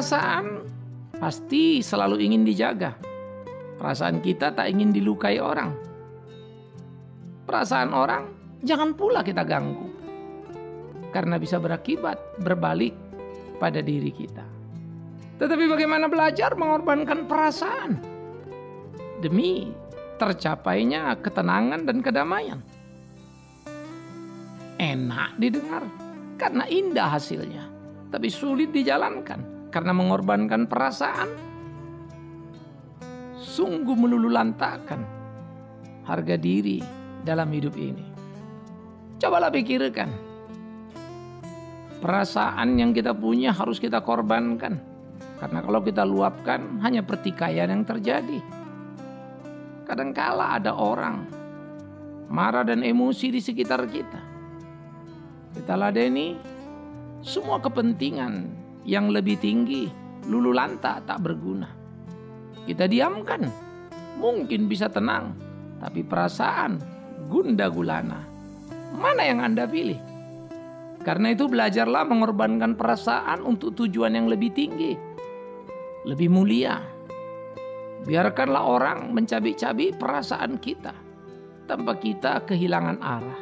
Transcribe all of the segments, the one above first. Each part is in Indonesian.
perasaan pasti selalu ingin dijaga. Perasaan kita tak ingin dilukai orang. Perasaan orang jangan pula kita ganggu. Karena bisa berakibat berbalik pada diri kita. Tetapi bagaimana belajar mengorbankan perasaan demi tercapainya ketenangan dan kedamaian? Enak didengar karena indah hasilnya, tapi sulit dijalankan karena mengorbankan perasaan. Sungguh melululantakan harga diri dalam hidup ini. Cobalah pikirkan. Perasaan yang kita punya harus kita korbankan. Karena kalau kita luapkan hanya pertikaian yang terjadi. Kadangkala ada orang marah dan emosi di sekitar kita. Kita ladeni semua kepentingan yang lebih tinggi lulu lanta tak berguna. Kita diamkan, mungkin bisa tenang, tapi perasaan gunda gulana. Mana yang Anda pilih? Karena itu belajarlah mengorbankan perasaan untuk tujuan yang lebih tinggi, lebih mulia. Biarkanlah orang mencabik-cabik perasaan kita tanpa kita kehilangan arah.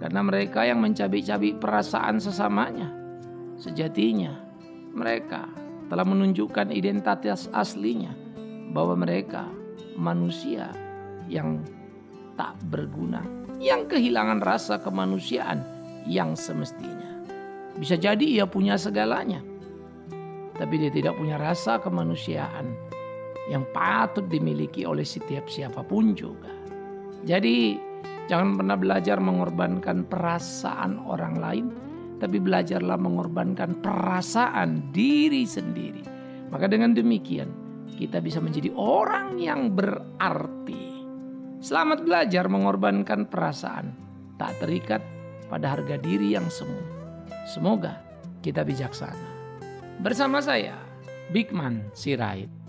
Karena mereka yang mencabik-cabik perasaan sesamanya, sejatinya mereka telah menunjukkan identitas aslinya bahwa mereka manusia yang tak berguna, yang kehilangan rasa kemanusiaan yang semestinya. Bisa jadi ia punya segalanya, tapi dia tidak punya rasa kemanusiaan yang patut dimiliki oleh setiap siapa pun juga. Jadi Jangan pernah belajar mengorbankan perasaan orang lain, tapi belajarlah mengorbankan perasaan diri sendiri. Maka dengan demikian, kita bisa menjadi orang yang berarti. Selamat belajar mengorbankan perasaan, tak terikat pada harga diri yang semu. Semoga kita bijaksana. Bersama saya, Bigman Sirait.